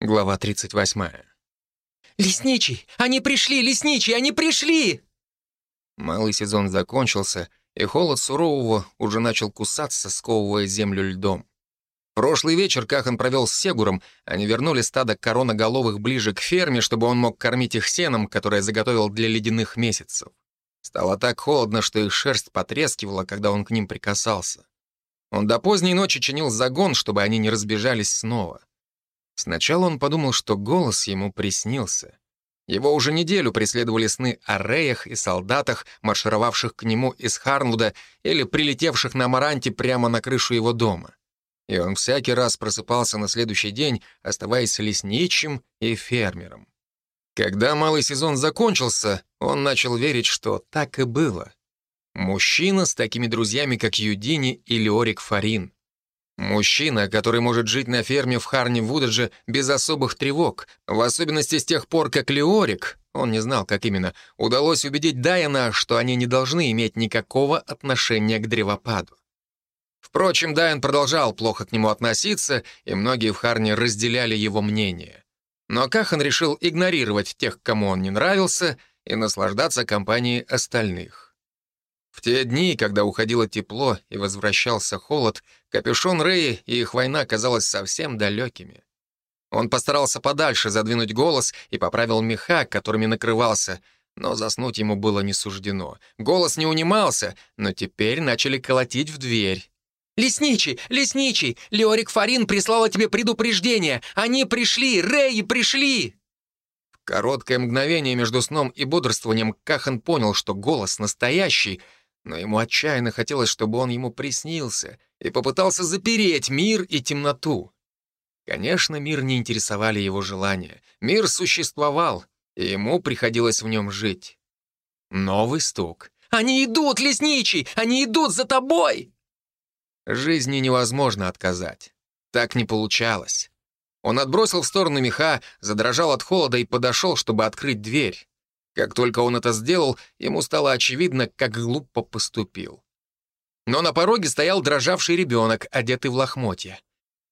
Глава 38. «Лесничий! Они пришли! Лесничий! Они пришли!» Малый сезон закончился, и холод сурового уже начал кусаться, сковывая землю льдом. Прошлый вечер Кахан провел с Сегуром, они вернули стадо короноголовых ближе к ферме, чтобы он мог кормить их сеном, которое заготовил для ледяных месяцев. Стало так холодно, что их шерсть потрескивала, когда он к ним прикасался. Он до поздней ночи чинил загон, чтобы они не разбежались снова. Сначала он подумал, что голос ему приснился. Его уже неделю преследовали сны о реях и солдатах, маршировавших к нему из Харнвуда или прилетевших на Маранте прямо на крышу его дома. И он всякий раз просыпался на следующий день, оставаясь лесничим и фермером. Когда малый сезон закончился, он начал верить, что так и было. Мужчина с такими друзьями, как Юдини или Орик Фарин. Мужчина, который может жить на ферме в Харне-Вудедже без особых тревог, в особенности с тех пор, как Леорик, он не знал, как именно, удалось убедить Дайана, что они не должны иметь никакого отношения к древопаду. Впрочем, Дайан продолжал плохо к нему относиться, и многие в Харне разделяли его мнение. Но Кахан решил игнорировать тех, кому он не нравился, и наслаждаться компанией остальных. В те дни, когда уходило тепло и возвращался холод, капюшон Рэи и их война казалась совсем далекими. Он постарался подальше задвинуть голос и поправил меха, которыми накрывался, но заснуть ему было не суждено. Голос не унимался, но теперь начали колотить в дверь. «Лесничий! Лесничий! Леорик Фарин прислала тебе предупреждение! Они пришли! Рэи пришли!» В короткое мгновение между сном и бодрствованием Кахан понял, что голос настоящий — но ему отчаянно хотелось, чтобы он ему приснился, и попытался запереть мир и темноту. Конечно, мир не интересовали его желания. Мир существовал, и ему приходилось в нем жить. Новый стук. «Они идут, лесничий! Они идут за тобой!» Жизни невозможно отказать. Так не получалось. Он отбросил в сторону меха, задрожал от холода и подошел, чтобы открыть дверь. Как только он это сделал, ему стало очевидно, как глупо поступил. Но на пороге стоял дрожавший ребенок, одетый в лохмотья.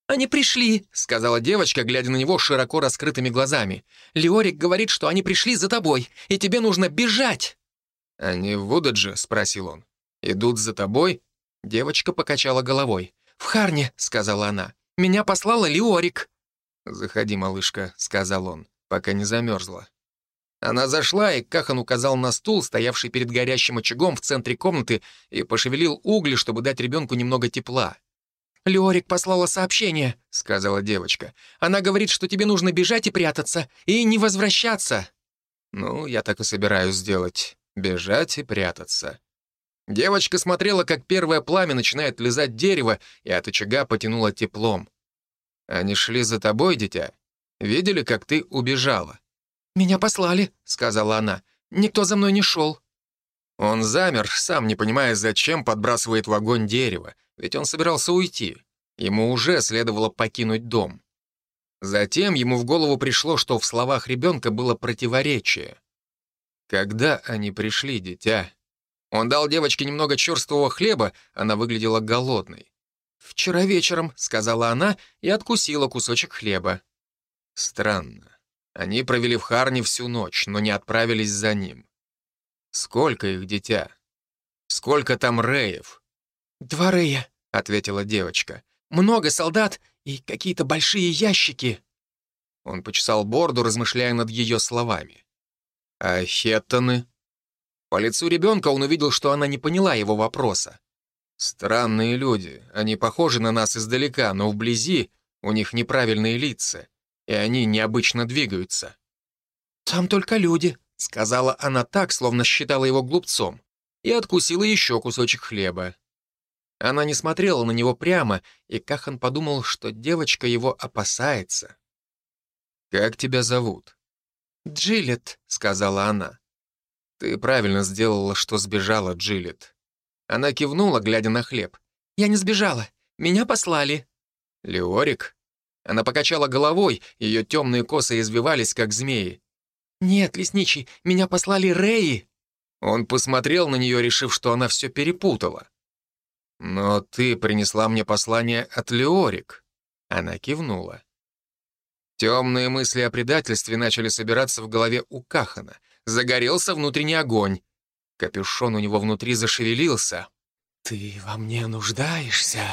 «Они пришли», — сказала девочка, глядя на него широко раскрытыми глазами. «Леорик говорит, что они пришли за тобой, и тебе нужно бежать». «Они в Вудедже?» — спросил он. «Идут за тобой?» Девочка покачала головой. «В Харне», — сказала она. «Меня послала Леорик». «Заходи, малышка», — сказал он, пока не замерзла. Она зашла, и Кахан указал на стул, стоявший перед горящим очагом в центре комнаты, и пошевелил угли, чтобы дать ребенку немного тепла. «Леорик послала сообщение», — сказала девочка. «Она говорит, что тебе нужно бежать и прятаться, и не возвращаться». «Ну, я так и собираюсь сделать. Бежать и прятаться». Девочка смотрела, как первое пламя начинает лизать дерево, и от очага потянуло теплом. «Они шли за тобой, дитя? Видели, как ты убежала?» «Меня послали», — сказала она. «Никто за мной не шел». Он замер, сам не понимая, зачем подбрасывает в огонь дерево, ведь он собирался уйти. Ему уже следовало покинуть дом. Затем ему в голову пришло, что в словах ребенка было противоречие. «Когда они пришли, дитя?» Он дал девочке немного черствого хлеба, она выглядела голодной. «Вчера вечером», — сказала она и откусила кусочек хлеба. Странно. Они провели в Харне всю ночь, но не отправились за ним. Сколько их, дитя? Сколько там реев? «Два рея», — ответила девочка. «Много солдат и какие-то большие ящики». Он почесал борду, размышляя над ее словами. «А хеттоны?» По лицу ребенка он увидел, что она не поняла его вопроса. «Странные люди. Они похожи на нас издалека, но вблизи у них неправильные лица и они необычно двигаются. «Там только люди», — сказала она так, словно считала его глупцом, и откусила еще кусочек хлеба. Она не смотрела на него прямо, и Кахан подумал, что девочка его опасается. «Как тебя зовут?» «Джилет», — сказала она. «Ты правильно сделала, что сбежала, Джилет». Она кивнула, глядя на хлеб. «Я не сбежала. Меня послали». «Леорик?» Она покачала головой, ее темные косы извивались, как змеи. «Нет, лесничий, меня послали Рэи!» Он посмотрел на нее, решив, что она все перепутала. «Но ты принесла мне послание от Леорик». Она кивнула. Темные мысли о предательстве начали собираться в голове у Кахана. Загорелся внутренний огонь. Капюшон у него внутри зашевелился. «Ты во мне нуждаешься?»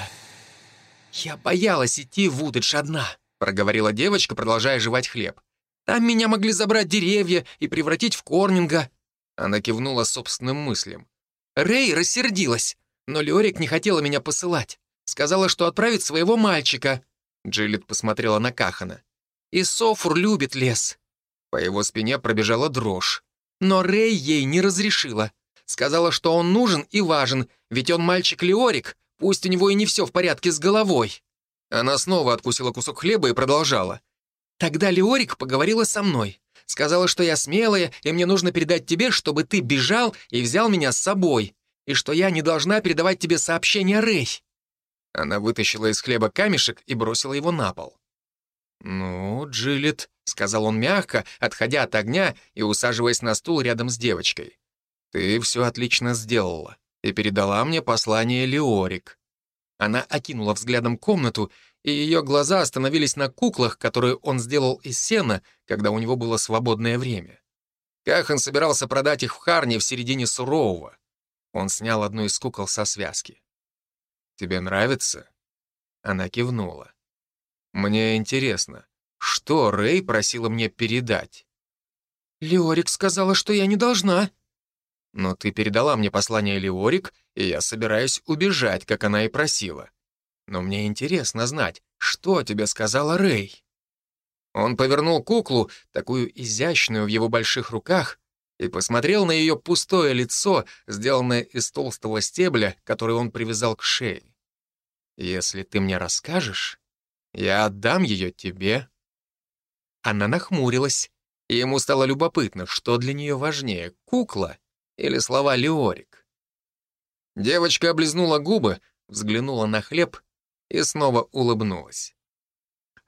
«Я боялась идти в Удыдж одна», — проговорила девочка, продолжая жевать хлеб. «Там меня могли забрать деревья и превратить в корнинга». Она кивнула собственным мыслям. Рэй рассердилась, но Леорик не хотела меня посылать. Сказала, что отправит своего мальчика. Джилет посмотрела на Кахана. И Софур любит лес. По его спине пробежала дрожь. Но Рэй ей не разрешила. Сказала, что он нужен и важен, ведь он мальчик Леорик, пусть у него и не все в порядке с головой. Она снова откусила кусок хлеба и продолжала. Тогда Леорик поговорила со мной. Сказала, что я смелая, и мне нужно передать тебе, чтобы ты бежал и взял меня с собой, и что я не должна передавать тебе сообщение Рэй. Она вытащила из хлеба камешек и бросила его на пол. «Ну, Джилет», — сказал он мягко, отходя от огня и усаживаясь на стул рядом с девочкой. «Ты все отлично сделала и передала мне послание Леорик». Она окинула взглядом комнату, и ее глаза остановились на куклах, которые он сделал из сена, когда у него было свободное время. Кахан собирался продать их в Харне в середине Сурового. Он снял одну из кукол со связки. «Тебе нравится?» Она кивнула. «Мне интересно, что Рэй просила мне передать?» «Леорик сказала, что я не должна». «Но ты передала мне послание Леорик, и я собираюсь убежать, как она и просила. Но мне интересно знать, что тебе сказала Рэй?» Он повернул куклу, такую изящную в его больших руках, и посмотрел на ее пустое лицо, сделанное из толстого стебля, который он привязал к шее. «Если ты мне расскажешь, я отдам ее тебе». Она нахмурилась, и ему стало любопытно, что для нее важнее, кукла или слова Леорик. Девочка облизнула губы, взглянула на хлеб и снова улыбнулась.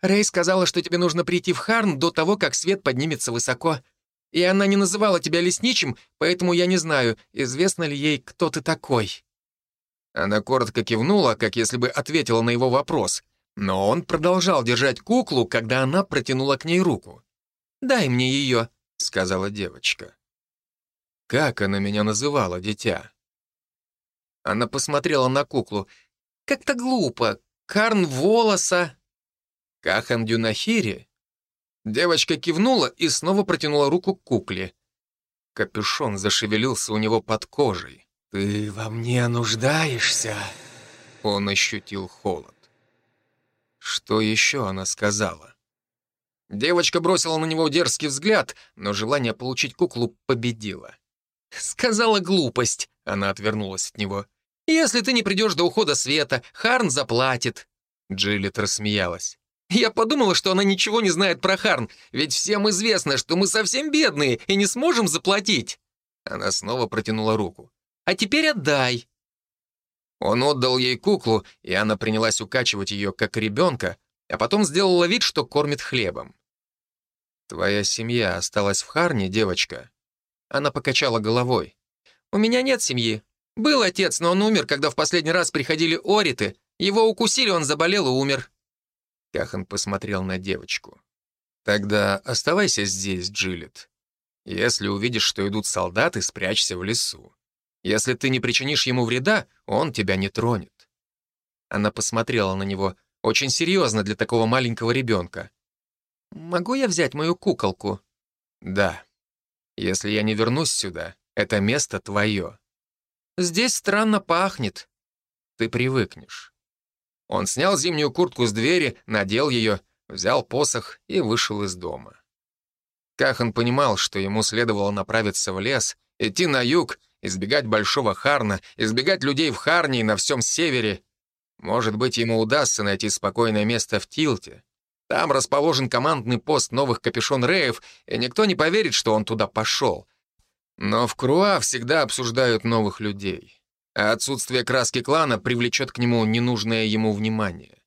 «Рэй сказала, что тебе нужно прийти в Харн до того, как свет поднимется высоко. И она не называла тебя лесничим, поэтому я не знаю, известно ли ей, кто ты такой». Она коротко кивнула, как если бы ответила на его вопрос, но он продолжал держать куклу, когда она протянула к ней руку. «Дай мне ее», — сказала девочка. «Как она меня называла, дитя?» Она посмотрела на куклу. «Как-то глупо. Карн Волоса». «Кахан Дюнахири?» Девочка кивнула и снова протянула руку к кукле. Капюшон зашевелился у него под кожей. «Ты во мне нуждаешься?» Он ощутил холод. Что еще она сказала? Девочка бросила на него дерзкий взгляд, но желание получить куклу победило. «Сказала глупость», — она отвернулась от него. «Если ты не придешь до ухода света, Харн заплатит». Джилет рассмеялась. Я подумала, что она ничего не знает про Харн, ведь всем известно, что мы совсем бедные и не сможем заплатить». Она снова протянула руку. «А теперь отдай». Он отдал ей куклу, и она принялась укачивать ее, как ребенка, а потом сделала вид, что кормит хлебом. «Твоя семья осталась в Харне, девочка?» Она покачала головой. «У меня нет семьи. Был отец, но он умер, когда в последний раз приходили ориты. Его укусили, он заболел и умер. Кахан посмотрел на девочку. «Тогда оставайся здесь, Джилет. Если увидишь, что идут солдаты, спрячься в лесу. Если ты не причинишь ему вреда, он тебя не тронет». Она посмотрела на него очень серьезно для такого маленького ребенка. «Могу я взять мою куколку?» «Да. Если я не вернусь сюда, это место твое». «Здесь странно пахнет». «Ты привыкнешь». Он снял зимнюю куртку с двери, надел ее, взял посох и вышел из дома. Кахан понимал, что ему следовало направиться в лес, идти на юг, избегать Большого Харна, избегать людей в Харне и на всем севере. Может быть, ему удастся найти спокойное место в Тилте. Там расположен командный пост новых капюшон-реев, и никто не поверит, что он туда пошел. Но в Круа всегда обсуждают новых людей а отсутствие краски клана привлечет к нему ненужное ему внимание.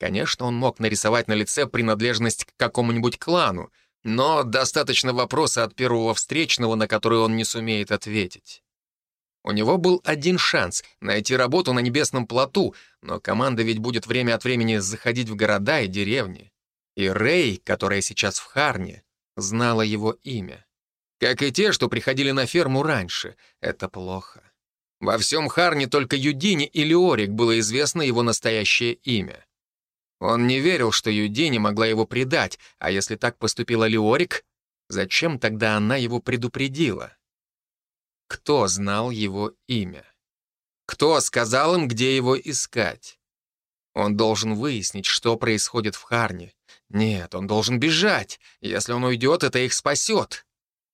Конечно, он мог нарисовать на лице принадлежность к какому-нибудь клану, но достаточно вопроса от первого встречного, на который он не сумеет ответить. У него был один шанс — найти работу на Небесном плоту, но команда ведь будет время от времени заходить в города и деревни. И Рэй, которая сейчас в Харне, знала его имя. Как и те, что приходили на ферму раньше. Это плохо. Во всем Харне только Юдине и Леорик было известно его настоящее имя. Он не верил, что Юдине могла его предать, а если так поступила Леорик, зачем тогда она его предупредила? Кто знал его имя? Кто сказал им, где его искать? Он должен выяснить, что происходит в Харне. Нет, он должен бежать. Если он уйдет, это их спасет.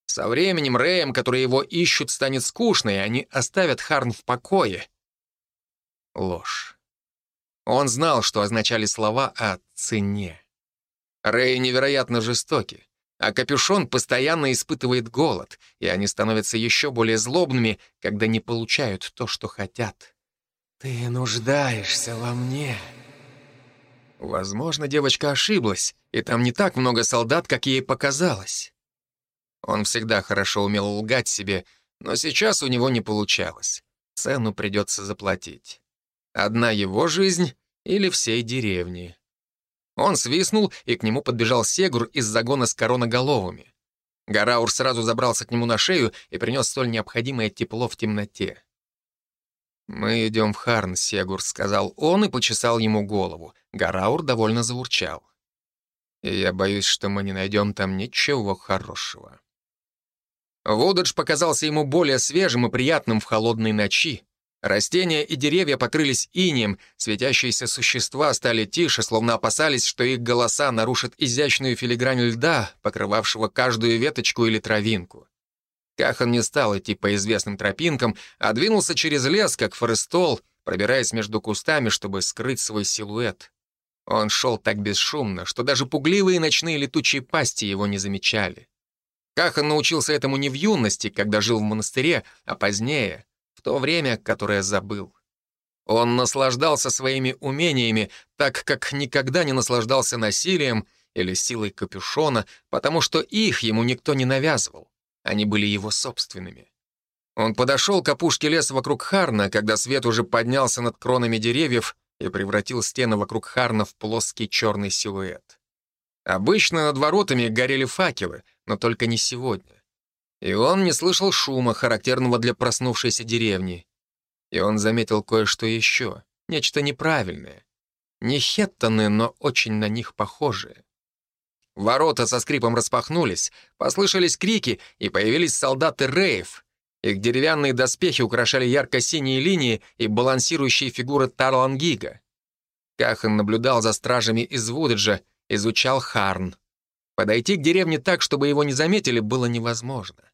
Со временем Рэем, которые его ищут, станет скучно, и они оставят Харн в покое. Ложь. Он знал, что означали слова о цене. Рэй невероятно жестоки, а Капюшон постоянно испытывает голод, и они становятся еще более злобными, когда не получают то, что хотят. «Ты нуждаешься во мне». Возможно, девочка ошиблась, и там не так много солдат, как ей показалось. Он всегда хорошо умел лгать себе, но сейчас у него не получалось. Цену придется заплатить. Одна его жизнь или всей деревни. Он свистнул, и к нему подбежал Сегур из загона с короноголовыми. Гараур сразу забрался к нему на шею и принес столь необходимое тепло в темноте. «Мы идем в Харн, Сегур», — сказал он и почесал ему голову. Гараур довольно заурчал. «И я боюсь, что мы не найдем там ничего хорошего». Вудедж показался ему более свежим и приятным в холодной ночи. Растения и деревья покрылись инеем, светящиеся существа стали тише, словно опасались, что их голоса нарушат изящную филигрань льда, покрывавшего каждую веточку или травинку. Кахан не стал идти по известным тропинкам, а двинулся через лес, как форестол, пробираясь между кустами, чтобы скрыть свой силуэт. Он шел так бесшумно, что даже пугливые ночные летучие пасти его не замечали. Кахан научился этому не в юности, когда жил в монастыре, а позднее, в то время, которое забыл. Он наслаждался своими умениями, так как никогда не наслаждался насилием или силой капюшона, потому что их ему никто не навязывал. Они были его собственными. Он подошел к опушке леса вокруг Харна, когда свет уже поднялся над кронами деревьев и превратил стены вокруг Харна в плоский черный силуэт. Обычно над воротами горели факелы, но только не сегодня. И он не слышал шума, характерного для проснувшейся деревни. И он заметил кое-что еще, нечто неправильное. Не хеттоны, но очень на них похожие. Ворота со скрипом распахнулись, послышались крики, и появились солдаты Рейв. Их деревянные доспехи украшали ярко-синие линии и балансирующие фигуры Тарлангига. Кахан наблюдал за стражами из Вудеджа, изучал Харн. Подойти к деревне так, чтобы его не заметили, было невозможно.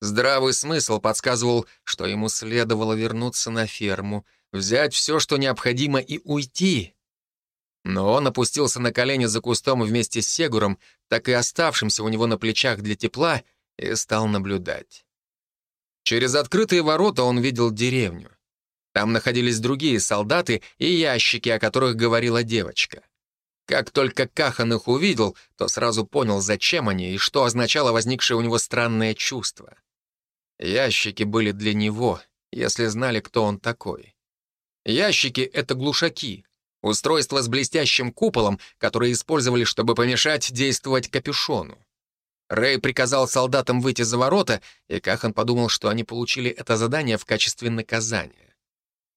Здравый смысл подсказывал, что ему следовало вернуться на ферму, взять все, что необходимо, и уйти. Но он опустился на колени за кустом вместе с Сегуром, так и оставшимся у него на плечах для тепла, и стал наблюдать. Через открытые ворота он видел деревню. Там находились другие солдаты и ящики, о которых говорила девочка. Как только Кахан их увидел, то сразу понял, зачем они и что означало возникшее у него странное чувство. Ящики были для него, если знали, кто он такой. Ящики — это глушаки, устройство с блестящим куполом, которые использовали, чтобы помешать действовать капюшону. Рэй приказал солдатам выйти за ворота, и Кахан подумал, что они получили это задание в качестве наказания.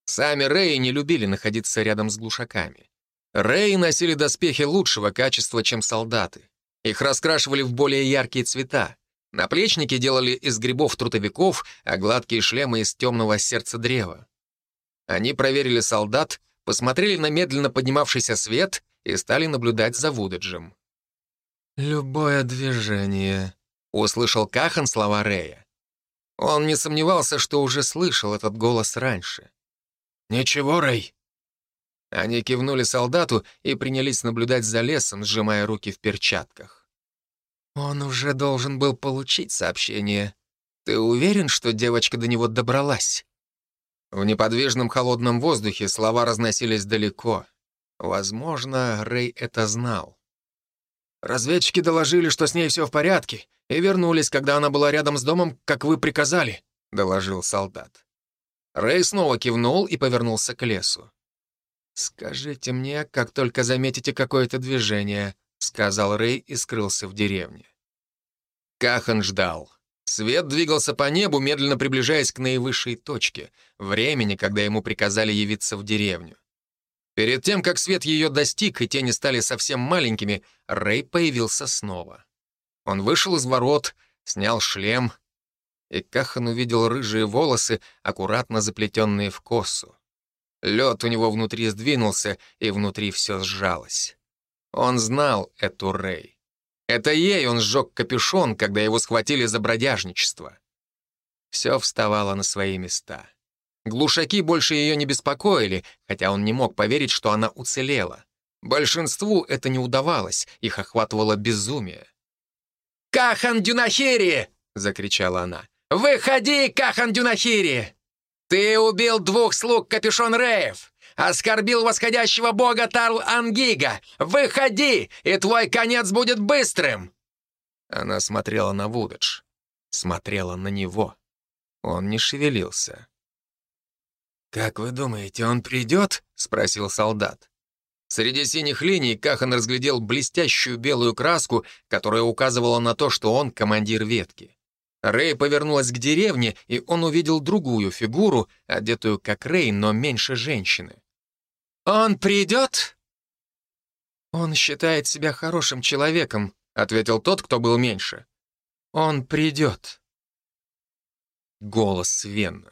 Сами Рэи не любили находиться рядом с глушаками. Рэй носили доспехи лучшего качества, чем солдаты. Их раскрашивали в более яркие цвета. Наплечники делали из грибов трутовиков, а гладкие шлемы из темного сердца древа. Они проверили солдат, посмотрели на медленно поднимавшийся свет и стали наблюдать за Вудеджем. «Любое движение», — услышал Кахан слова Рэя. Он не сомневался, что уже слышал этот голос раньше. «Ничего, Рэй, они кивнули солдату и принялись наблюдать за лесом, сжимая руки в перчатках. «Он уже должен был получить сообщение. Ты уверен, что девочка до него добралась?» В неподвижном холодном воздухе слова разносились далеко. Возможно, Рэй это знал. «Разведчики доложили, что с ней все в порядке, и вернулись, когда она была рядом с домом, как вы приказали», — доложил солдат. Рэй снова кивнул и повернулся к лесу. «Скажите мне, как только заметите какое-то движение», сказал Рэй и скрылся в деревне. Кахан ждал. Свет двигался по небу, медленно приближаясь к наивысшей точке, времени, когда ему приказали явиться в деревню. Перед тем, как свет ее достиг и тени стали совсем маленькими, Рэй появился снова. Он вышел из ворот, снял шлем, и Кахан увидел рыжие волосы, аккуратно заплетенные в косу. Лед у него внутри сдвинулся, и внутри все сжалось. Он знал эту Рэй. Это ей он сжег капюшон, когда его схватили за бродяжничество. Все вставало на свои места. Глушаки больше ее не беспокоили, хотя он не мог поверить, что она уцелела. Большинству это не удавалось, их охватывало безумие. «Кахан Дюнахири!» — закричала она. «Выходи, Кахан Дюнахири! Ты убил двух слуг Капюшон Реев! Оскорбил восходящего бога Тарл Ангига! Выходи, и твой конец будет быстрым!» Она смотрела на Вудедж, смотрела на него. Он не шевелился. «Как вы думаете, он придет?» — спросил солдат. Среди синих линий Кахан разглядел блестящую белую краску, которая указывала на то, что он командир ветки. Рэй повернулась к деревне, и он увидел другую фигуру, одетую как Рэй, но меньше женщины. «Он придет?» «Он считает себя хорошим человеком», — ответил тот, кто был меньше. «Он придет». Голос Венна.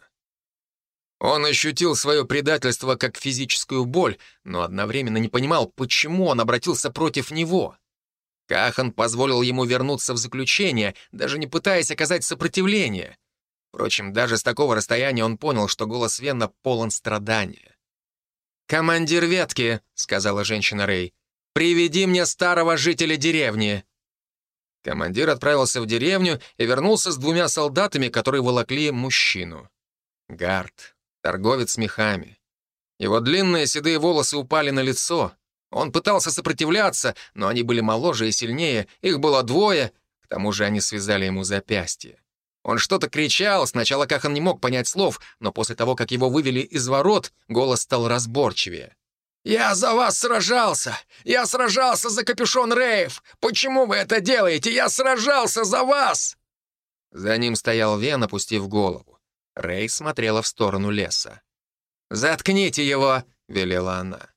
Он ощутил свое предательство как физическую боль, но одновременно не понимал, почему он обратился против него. Кахан позволил ему вернуться в заключение, даже не пытаясь оказать сопротивление. Впрочем, даже с такого расстояния он понял, что голос Венна полон страдания. «Командир ветки», — сказала женщина Рэй, — «приведи мне старого жителя деревни». Командир отправился в деревню и вернулся с двумя солдатами, которые волокли мужчину. Гард, торговец мехами. Его длинные седые волосы упали на лицо. Он пытался сопротивляться, но они были моложе и сильнее, их было двое, к тому же они связали ему запястье. Он что-то кричал, сначала как он не мог понять слов, но после того, как его вывели из ворот, голос стал разборчивее. «Я за вас сражался! Я сражался за капюшон Рейв! Почему вы это делаете? Я сражался за вас!» За ним стоял Вен, опустив голову. Рэй смотрела в сторону леса. «Заткните его!» — велела она.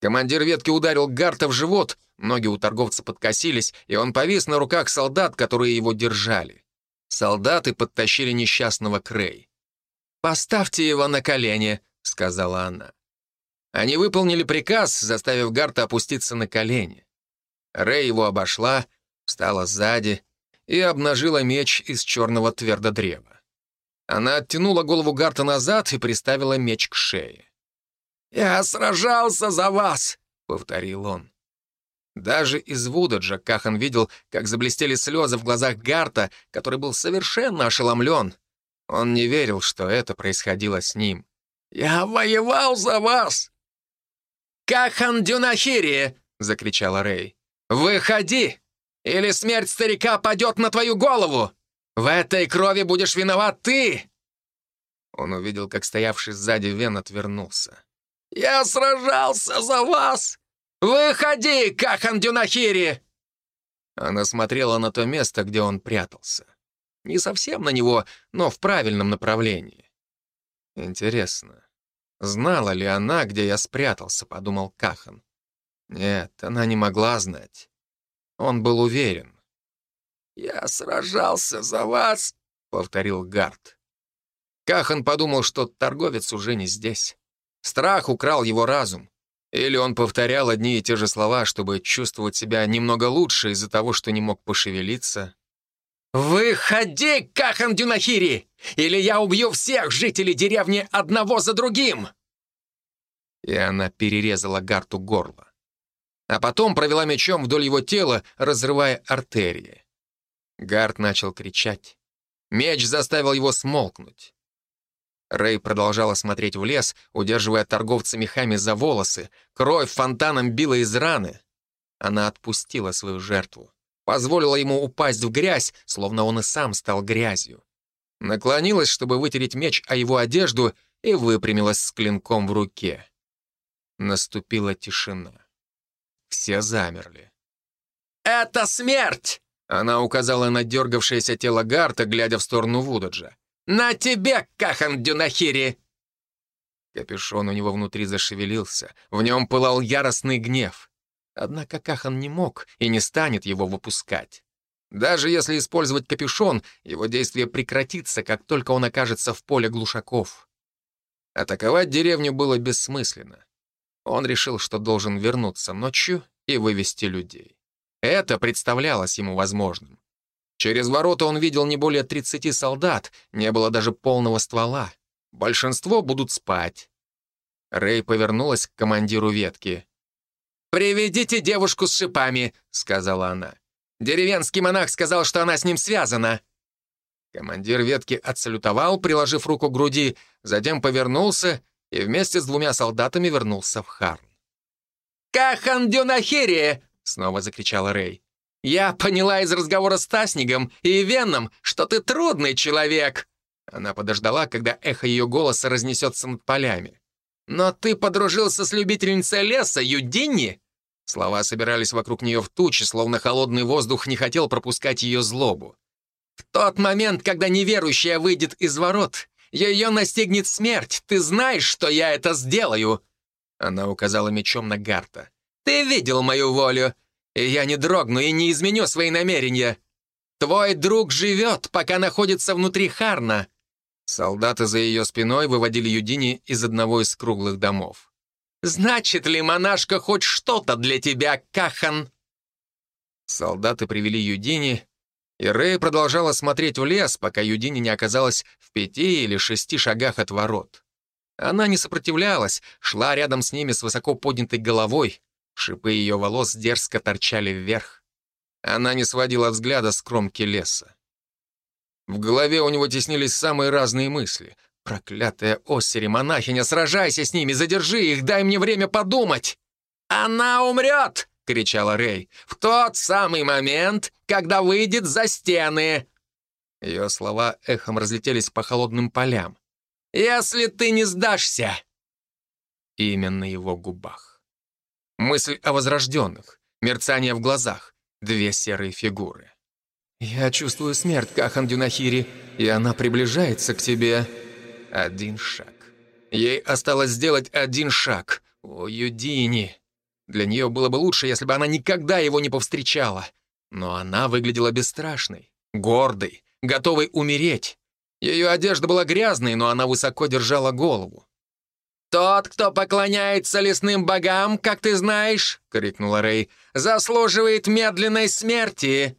Командир ветки ударил Гарта в живот, ноги у торговца подкосились, и он повис на руках солдат, которые его держали. Солдаты подтащили несчастного к Рэй. «Поставьте его на колени», — сказала она. Они выполнили приказ, заставив Гарта опуститься на колени. Рэй его обошла, встала сзади и обнажила меч из черного твердодрева. Она оттянула голову Гарта назад и приставила меч к шее. «Я сражался за вас!» — повторил он. Даже из Вудаджа Кахан видел, как заблестели слезы в глазах Гарта, который был совершенно ошеломлен. Он не верил, что это происходило с ним. «Я воевал за вас!» «Кахан Дюнахири!» — закричала Рэй. «Выходи, или смерть старика падет на твою голову!» В этой крови будешь виноват ты!» Он увидел, как стоявший сзади Вен отвернулся. «Я сражался за вас! Выходи, Кахан Дюнахири!» Она смотрела на то место, где он прятался. Не совсем на него, но в правильном направлении. «Интересно, знала ли она, где я спрятался?» — подумал Кахан. Нет, она не могла знать. Он был уверен. «Я сражался за вас», — повторил Гард. Кахан подумал, что торговец уже не здесь. Страх украл его разум. Или он повторял одни и те же слова, чтобы чувствовать себя немного лучше из-за того, что не мог пошевелиться. «Выходи, Кахан Дюнахири, или я убью всех жителей деревни одного за другим!» И она перерезала Гарту горло. А потом провела мечом вдоль его тела, разрывая артерии. Гард начал кричать. Меч заставил его смолкнуть. Рэй продолжала смотреть в лес, удерживая торговца мехами за волосы. Кровь фонтаном била из раны. Она отпустила свою жертву. Позволила ему упасть в грязь, словно он и сам стал грязью. Наклонилась, чтобы вытереть меч о его одежду, и выпрямилась с клинком в руке. Наступила тишина. Все замерли. Это смерть!» Она указала на дергавшееся тело Гарта, глядя в сторону Вудаджа. «На тебе, Кахан Дюнахири!» Капюшон у него внутри зашевелился, в нем пылал яростный гнев. Однако Кахан не мог и не станет его выпускать. Даже если использовать капюшон, его действие прекратится, как только он окажется в поле глушаков. Атаковать деревню было бессмысленно. Он решил, что должен вернуться ночью и вывести людей. Это представлялось ему возможным. Через ворота он видел не более 30 солдат, не было даже полного ствола. Большинство будут спать. Рэй повернулась к командиру ветки. «Приведите девушку с шипами», — сказала она. «Деревенский монах сказал, что она с ним связана». Командир ветки отсалютовал, приложив руку к груди, затем повернулся и вместе с двумя солдатами вернулся в Харн. «Кахан Дюнахири!» — снова закричала Рэй. «Я поняла из разговора с Таснигом и Веном, что ты трудный человек!» Она подождала, когда эхо ее голоса разнесется над полями. «Но ты подружился с любительницей леса, Юдинни?» Слова собирались вокруг нее в тучи, словно холодный воздух не хотел пропускать ее злобу. «В тот момент, когда неверующая выйдет из ворот, ее настигнет смерть. Ты знаешь, что я это сделаю!» Она указала мечом на Гарта. «Ты видел мою волю, и я не дрогну и не изменю свои намерения. Твой друг живет, пока находится внутри Харна. Солдаты за ее спиной выводили Юдини из одного из круглых домов. «Значит ли, монашка, хоть что-то для тебя, Кахан?» Солдаты привели Юдини, и Рэй продолжала смотреть в лес, пока Юдини не оказалась в пяти или шести шагах от ворот. Она не сопротивлялась, шла рядом с ними с высоко поднятой головой. Шипы ее волос дерзко торчали вверх. Она не сводила взгляда с кромки леса. В голове у него теснились самые разные мысли. «Проклятая Оссери, монахиня, сражайся с ними, задержи их, дай мне время подумать!» «Она умрет!» — кричала Рэй. «В тот самый момент, когда выйдет за стены!» Ее слова эхом разлетелись по холодным полям. «Если ты не сдашься!» Имя на его губах. Мысль о возрожденных, мерцание в глазах, две серые фигуры. «Я чувствую смерть, Кахан Дюнахири, и она приближается к тебе». Один шаг. Ей осталось сделать один шаг. О, Юдини. Для нее было бы лучше, если бы она никогда его не повстречала. Но она выглядела бесстрашной, гордой, готовой умереть. Ее одежда была грязной, но она высоко держала голову. «Тот, кто поклоняется лесным богам, как ты знаешь», — крикнула Рэй, — «заслуживает медленной смерти».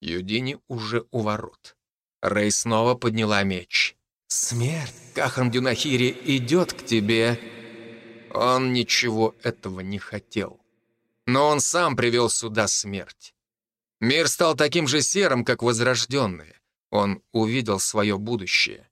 Юдини уже у ворот. Рэй снова подняла меч. «Смерть, Кахан Дюнахири, идет к тебе!» Он ничего этого не хотел. Но он сам привел сюда смерть. Мир стал таким же серым, как возрожденные. Он увидел свое будущее.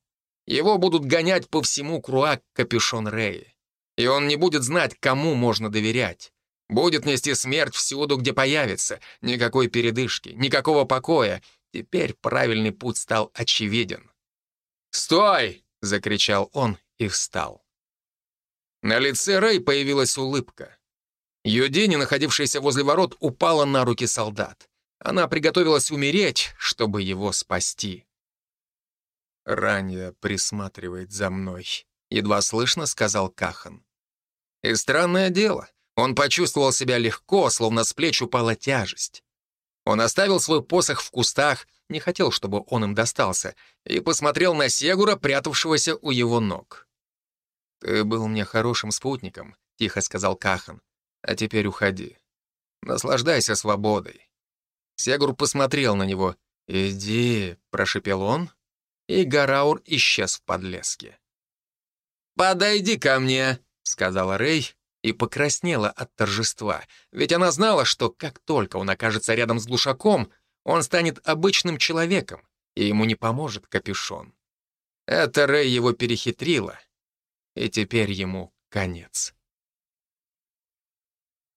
Его будут гонять по всему Круак капюшон Рэя. И он не будет знать, кому можно доверять. Будет нести смерть всюду, где появится. Никакой передышки, никакого покоя. Теперь правильный путь стал очевиден. «Стой!» — закричал он и встал. На лице Рэй появилась улыбка. Юдини, находившаяся возле ворот, упала на руки солдат. Она приготовилась умереть, чтобы его спасти. «Ранья присматривает за мной», — едва слышно сказал Кахан. И странное дело, он почувствовал себя легко, словно с плеч упала тяжесть. Он оставил свой посох в кустах, не хотел, чтобы он им достался, и посмотрел на Сегура, прятавшегося у его ног. «Ты был мне хорошим спутником», — тихо сказал Кахан. «А теперь уходи. Наслаждайся свободой». Сегур посмотрел на него. «Иди», — прошепел он, и Гараур исчез в подлеске. «Подойди ко мне», — сказала Рэй, и покраснела от торжества, ведь она знала, что как только он окажется рядом с глушаком, он станет обычным человеком, и ему не поможет капюшон. Это Рэй его перехитрила, и теперь ему конец.